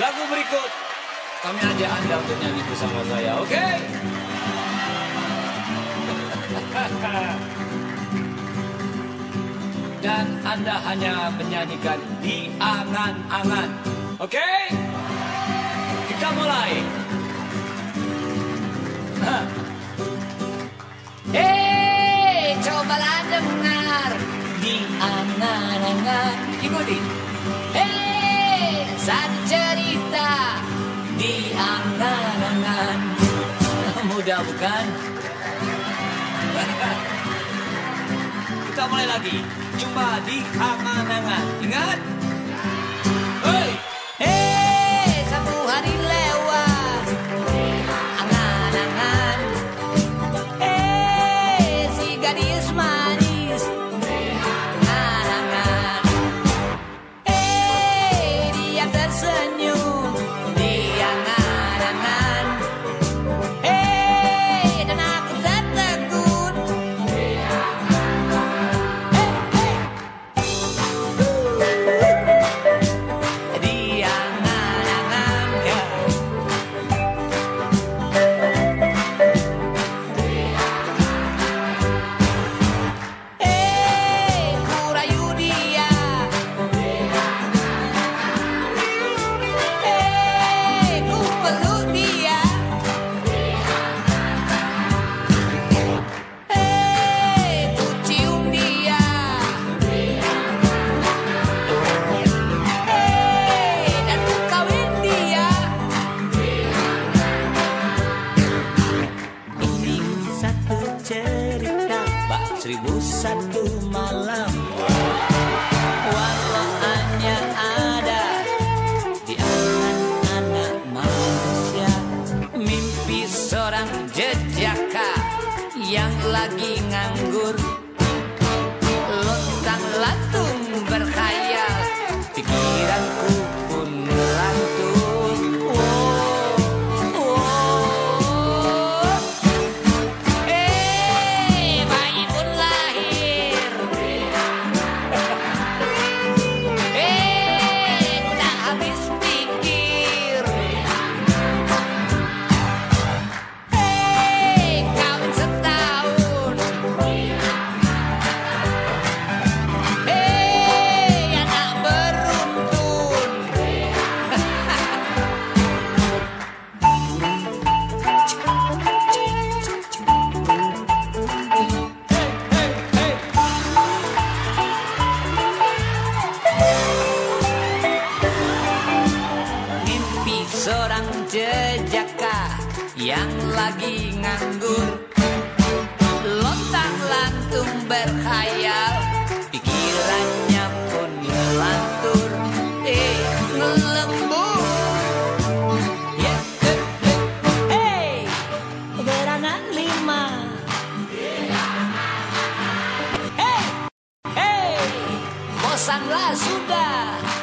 Lagu berikut kami ajak Anda untuk nyanyi bersama saya, oke? Dan Anda hanya menyanyikan di angan-angan, oke? Kita mulai. Hei, cobalah dengar di angan-angan. Ikuti. Di angan-angan. Mudah bukan? Kita mulai lagi. Jumpa di angan-angan. Ingat? Seribu satu malam Walau hanya ada di anak-anak manusia. Mimpi seorang jejaka yang lagi nganggur jejaka yang lagi nganggur? Lontang lantung berkhayal Pikirannya pun melantur, Eh melembut, Yes. Hey, beranak lima. Hey, hey, bosanlah sudah.